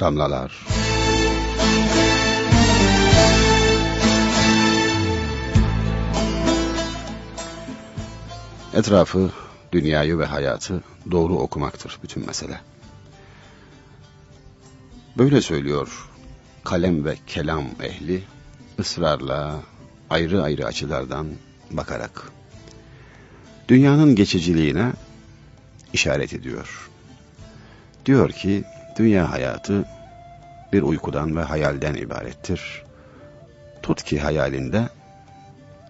Damlalar Etrafı, dünyayı ve hayatı doğru okumaktır bütün mesele. Böyle söylüyor kalem ve kelam ehli ısrarla ayrı ayrı açılardan bakarak. Dünyanın geçiciliğine işaret ediyor. Diyor ki dünya hayatı bir uykudan ve hayalden ibarettir. Tut ki hayalinde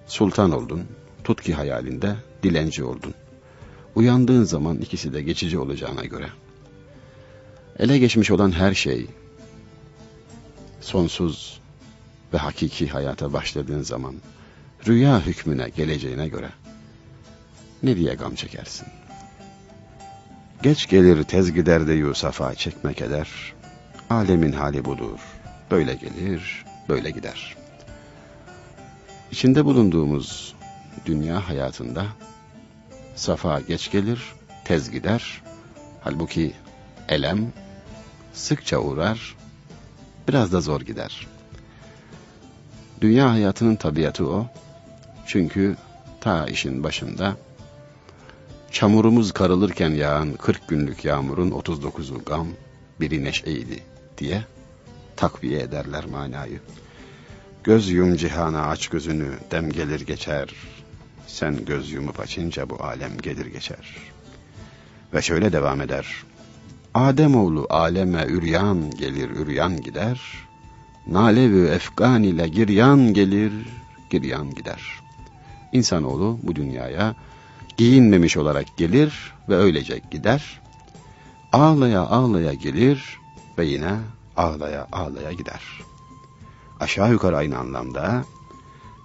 sultan oldun, tut ki hayalinde dilenci oldun. Uyandığın zaman ikisi de geçici olacağına göre. Ele geçmiş olan her şey, sonsuz ve hakiki hayata başladığın zaman, rüya hükmüne geleceğine göre, ne diye gam çekersin? Geç gelir tez gider de Yusuf'a çekmek eder, alemin hali budur, böyle gelir, böyle gider. İçinde bulunduğumuz dünya hayatında, safa geç gelir, tez gider, halbuki elem sıkça uğrar, biraz da zor gider. Dünya hayatının tabiatı o. Çünkü ta işin başında çamurumuz karılırken yağan 40 günlük yağmurun 39'u gam, biri neşeydi diye takviye ederler manayı. Göz yum cihana aç gözünü, dem gelir geçer. Sen göz yumup açınca bu alem gelir geçer. Ve şöyle devam eder. Ademoğlu aleme üryan gelir üryan gider. Nalevi efgan ile giryan gelir giryan gider. İnsanoğlu bu dünyaya giyinmemiş olarak gelir ve öylece gider. Ağlaya ağlaya gelir ve yine ağlaya ağlaya gider. Aşağı yukarı aynı anlamda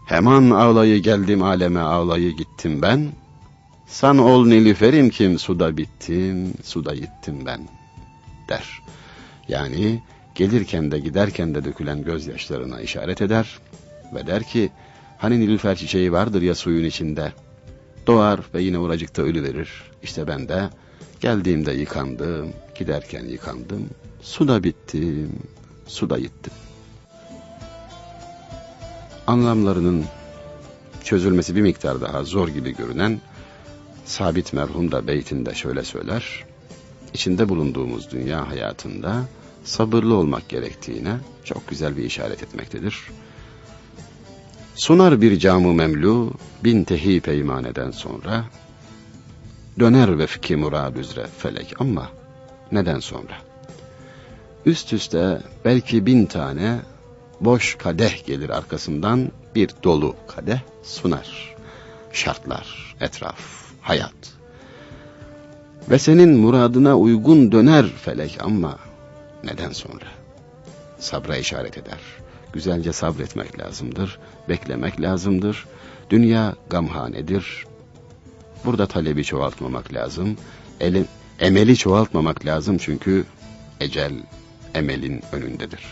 Hemen ağlayı geldim aleme ağlayı gittim ben. San ol nilüferim kim suda bittim, suda gittim ben der. Yani gelirken de giderken de dökülen gözyaşlarına işaret eder ve der ki hani nilüfer çiçeği vardır ya suyun içinde doğar ve yine oracıkta ölü verir. İşte ben de geldiğimde yıkandım, giderken yıkandım, suda bittim, suda gittim. Anlamlarının çözülmesi bir miktar daha zor gibi görünen Sabit merhum da beytinde şöyle söyler. İçinde bulunduğumuz dünya hayatında sabırlı olmak gerektiğine çok güzel bir işaret etmektedir. Sunar bir camı memlu bin tehi peymaneden sonra döner vefki murad üzere felek ama neden sonra? Üst üste belki bin tane boş kadeh gelir arkasından bir dolu kadeh sunar. Şartlar, etraf, hayat. Ve senin muradına uygun döner felek ama neden sonra? Sabra işaret eder. Güzelce sabretmek lazımdır, beklemek lazımdır. Dünya gamhanedir. Burada talebi çoğaltmamak lazım. Eli, emeli çoğaltmamak lazım çünkü ecel emelin önündedir.